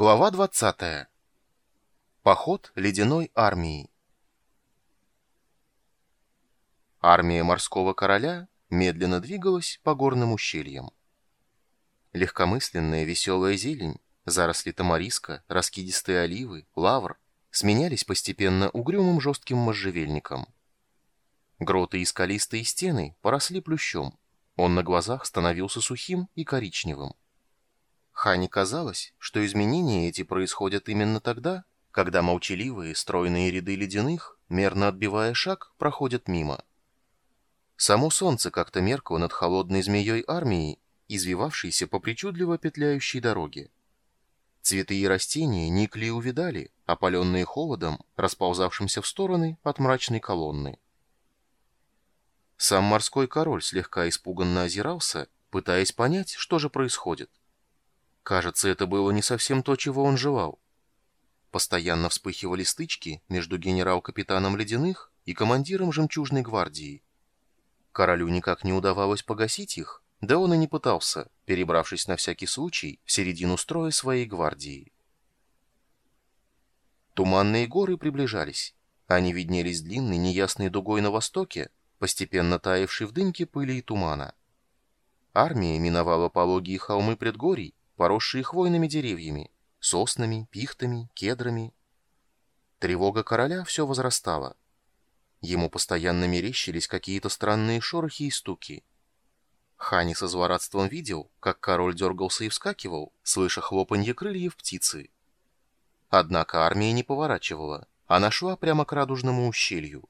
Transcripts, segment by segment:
Глава 20. Поход ледяной армии. Армия морского короля медленно двигалась по горным ущельям. Легкомысленная веселая зелень, заросли тамариска, раскидистые оливы, лавр сменялись постепенно угрюмым жестким можжевельником. Гроты и скалистые стены поросли плющом, он на глазах становился сухим и коричневым. Хане казалось, что изменения эти происходят именно тогда, когда молчаливые стройные ряды ледяных, мерно отбивая шаг, проходят мимо. Само солнце как-то меркло над холодной змеей армии, извивавшейся по причудливо петляющей дороге. Цветы и растения никли и увидали, опаленные холодом, расползавшимся в стороны от мрачной колонны. Сам морской король слегка испуганно озирался, пытаясь понять, что же происходит. Кажется, это было не совсем то, чего он желал. Постоянно вспыхивали стычки между генерал-капитаном Ледяных и командиром Жемчужной гвардии. Королю никак не удавалось погасить их, да он и не пытался, перебравшись на всякий случай в середину строя своей гвардии. Туманные горы приближались. Они виднелись длинной неясной дугой на востоке, постепенно таявшей в дымке пыли и тумана. Армия миновала пологие холмы предгорий поросшие хвойными деревьями, соснами, пихтами, кедрами. Тревога короля все возрастала. Ему постоянно мерещились какие-то странные шорохи и стуки. Хани со злорадством видел, как король дергался и вскакивал, слыша хлопанье крыльев птицы. Однако армия не поворачивала, она шла прямо к радужному ущелью.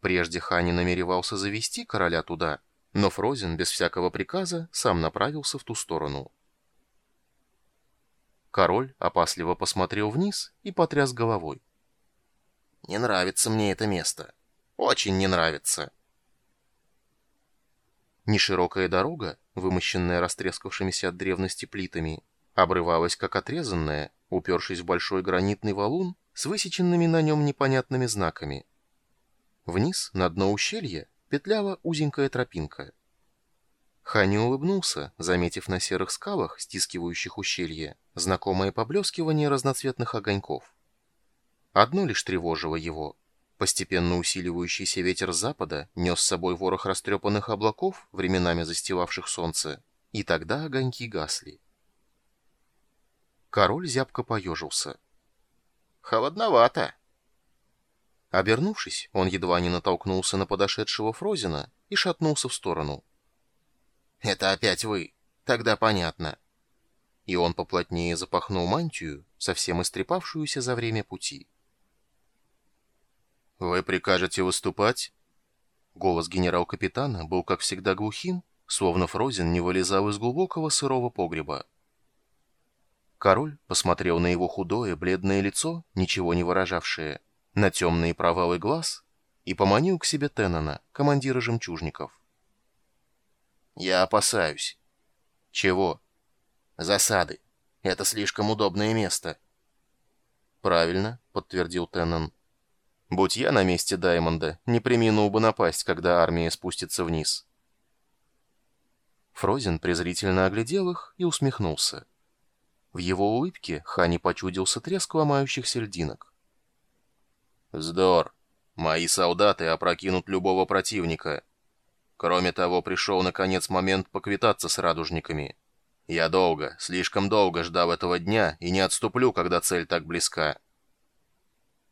Прежде Хани намеревался завести короля туда, но Фрозен без всякого приказа сам направился в ту сторону. Король опасливо посмотрел вниз и потряс головой. «Не нравится мне это место. Очень не нравится». Неширокая дорога, вымощенная растрескавшимися от древности плитами, обрывалась как отрезанная, упершись в большой гранитный валун с высеченными на нем непонятными знаками. Вниз, на дно ущелья, петляла узенькая тропинка. Хани улыбнулся, заметив на серых скалах, стискивающих ущелье, знакомое поблескивание разноцветных огоньков. Одно лишь тревожило его. Постепенно усиливающийся ветер с запада нес с собой ворох растрепанных облаков, временами застилавших солнце, и тогда огоньки гасли. Король зябко поежился. «Холодновато!» Обернувшись, он едва не натолкнулся на подошедшего Фрозина и шатнулся в сторону. «Это опять вы. Тогда понятно». И он поплотнее запахнул мантию, совсем истрепавшуюся за время пути. «Вы прикажете выступать?» Голос генерал-капитана был, как всегда, глухим, словно Фрозен не вылезал из глубокого сырого погреба. Король посмотрел на его худое, бледное лицо, ничего не выражавшее, на темные провалы глаз и поманил к себе Теннона, командира жемчужников. Я опасаюсь. Чего? Засады. Это слишком удобное место. Правильно, подтвердил Теннон. Будь я на месте Даймонда, не преминул бы напасть, когда армия спустится вниз. Фрозен презрительно оглядел их и усмехнулся. В его улыбке Хани почудился треск ломающихся льдинок. «Вздор! Мои солдаты опрокинут любого противника. Кроме того, пришел наконец момент поквитаться с радужниками. Я долго, слишком долго ждал этого дня и не отступлю, когда цель так близка.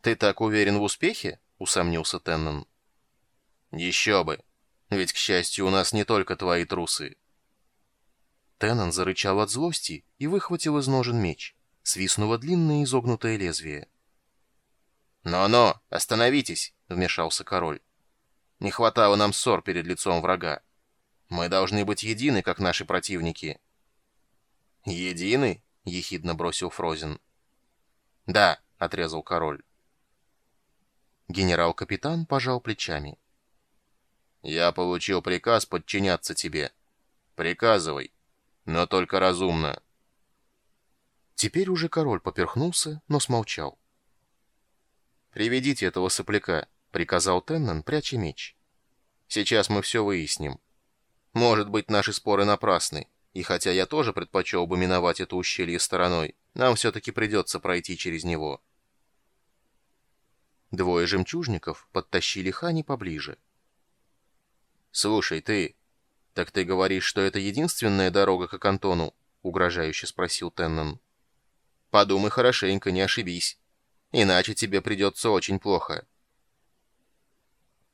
«Ты так уверен в успехе?» — усомнился Теннон. «Еще бы! Ведь, к счастью, у нас не только твои трусы». Теннон зарычал от злости и выхватил из ножен меч. Свистнуло длинное изогнутое лезвие. «Но-но, остановитесь!» — вмешался король. Не хватало нам ссор перед лицом врага. Мы должны быть едины, как наши противники». «Едины?» — ехидно бросил Фрозен. «Да», — отрезал король. Генерал-капитан пожал плечами. «Я получил приказ подчиняться тебе. Приказывай, но только разумно». Теперь уже король поперхнулся, но смолчал. «Приведите этого сопляка», приказал Теннон, пряча меч. Сейчас мы все выясним. Может быть, наши споры напрасны. И хотя я тоже предпочел бы миновать это ущелье стороной, нам все-таки придется пройти через него. Двое жемчужников подтащили Хани поближе. «Слушай, ты, так ты говоришь, что это единственная дорога к Акантону?» — угрожающе спросил Теннон. «Подумай хорошенько, не ошибись. Иначе тебе придется очень плохо».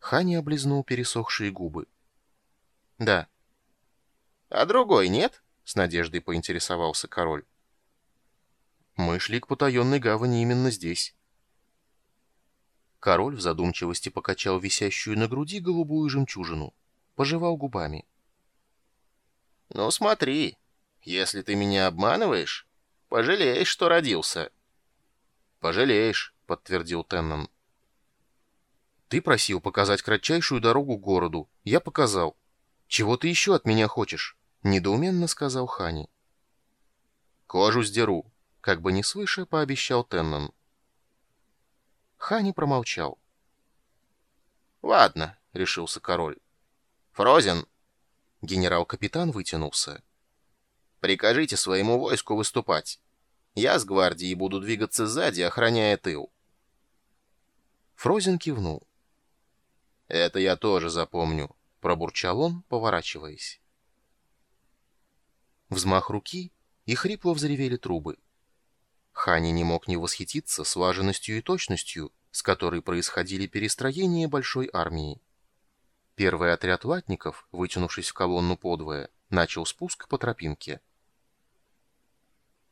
Хани облизнул пересохшие губы. «Да». «А другой нет?» — с надеждой поинтересовался король. «Мы шли к потаенной гавани именно здесь». Король в задумчивости покачал висящую на груди голубую жемчужину, пожевал губами. «Ну смотри, если ты меня обманываешь, пожалеешь, что родился». «Пожалеешь», — подтвердил Теннон. «Ты просил показать кратчайшую дорогу к городу. Я показал. Чего ты еще от меня хочешь?» — недоуменно сказал Хани. «Кожу сдеру», — как бы не свыше, пообещал Теннон. Хани промолчал. «Ладно», — решился король. «Фрозен!» Генерал-капитан вытянулся. «Прикажите своему войску выступать. Я с гвардией буду двигаться сзади, охраняя тыл». Фрозен кивнул. «Это я тоже запомню», — пробурчал он, поворачиваясь. Взмах руки, и хрипло взревели трубы. Хани не мог не восхититься слаженностью и точностью, с которой происходили перестроения большой армии. Первый отряд латников, вытянувшись в колонну подвое, начал спуск по тропинке.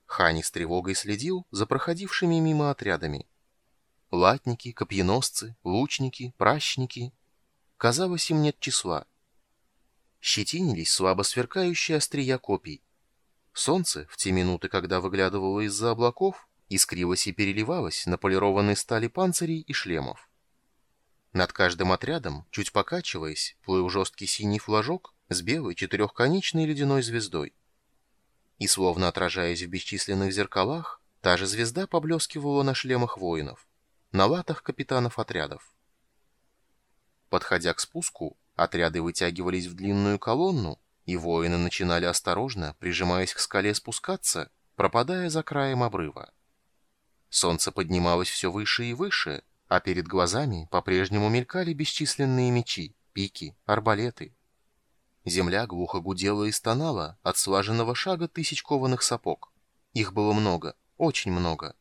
Хани с тревогой следил за проходившими мимо отрядами. Латники, копьеносцы, лучники, пращники Казалось, им нет числа. Щетинились слабо сверкающие острия копий. Солнце, в те минуты, когда выглядывало из-за облаков, искрилось и переливалось на полированной стали панцирей и шлемов. Над каждым отрядом, чуть покачиваясь, плыл жесткий синий флажок с белой четырехконечной ледяной звездой. И, словно отражаясь в бесчисленных зеркалах, та же звезда поблескивала на шлемах воинов, на латах капитанов отрядов. Подходя к спуску, отряды вытягивались в длинную колонну, и воины начинали осторожно, прижимаясь к скале, спускаться, пропадая за краем обрыва. Солнце поднималось все выше и выше, а перед глазами по-прежнему мелькали бесчисленные мечи, пики, арбалеты. Земля глухо гудела и стонала от слаженного шага тысяч кованых сапог. Их было много, очень много.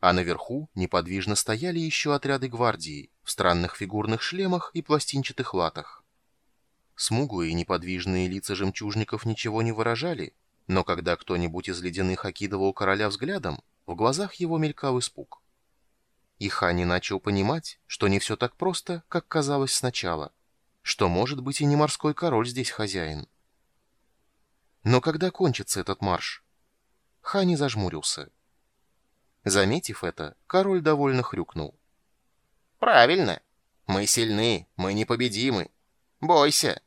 А наверху неподвижно стояли еще отряды гвардии в странных фигурных шлемах и пластинчатых латах. Смуглые неподвижные лица жемчужников ничего не выражали, но когда кто-нибудь из ледяных окидывал короля взглядом, в глазах его мелькал испуг. И Хани начал понимать, что не все так просто, как казалось сначала, что, может быть, и не морской король здесь хозяин. Но когда кончится этот марш? Хани зажмурился. Заметив это, король довольно хрюкнул. «Правильно. Мы сильны, мы непобедимы. Бойся».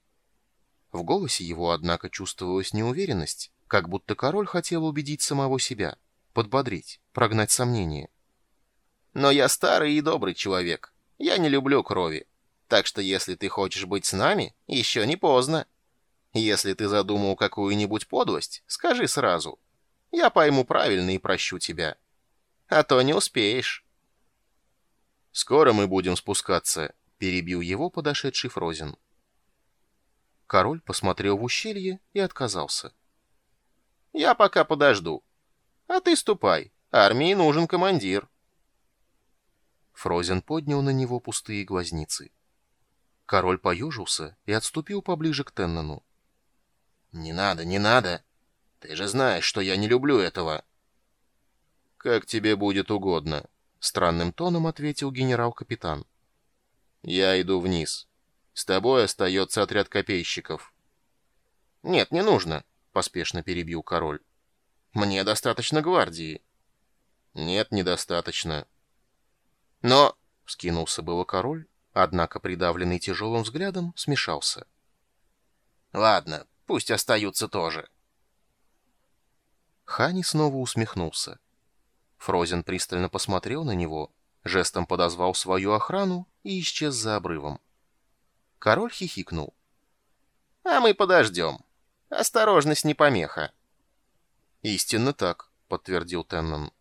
В голосе его, однако, чувствовалась неуверенность, как будто король хотел убедить самого себя, подбодрить, прогнать сомнения. «Но я старый и добрый человек. Я не люблю крови. Так что если ты хочешь быть с нами, еще не поздно. Если ты задумал какую-нибудь подлость, скажи сразу. Я пойму правильно и прощу тебя» а то не успеешь». «Скоро мы будем спускаться», — перебил его подошедший Фрозен. Король посмотрел в ущелье и отказался. «Я пока подожду. А ты ступай. Армии нужен командир». Фрозен поднял на него пустые глазницы. Король поежился и отступил поближе к Теннону. «Не надо, не надо. Ты же знаешь, что я не люблю этого». «Как тебе будет угодно», — странным тоном ответил генерал-капитан. «Я иду вниз. С тобой остается отряд копейщиков». «Нет, не нужно», — поспешно перебил король. «Мне достаточно гвардии». «Нет, недостаточно». «Но...» — вскинулся было король, однако, придавленный тяжелым взглядом, смешался. «Ладно, пусть остаются тоже». Хани снова усмехнулся. Фрозен пристально посмотрел на него, жестом подозвал свою охрану и исчез за обрывом. Король хихикнул. «А мы подождем. Осторожность не помеха. «Истинно так», — подтвердил Теннон.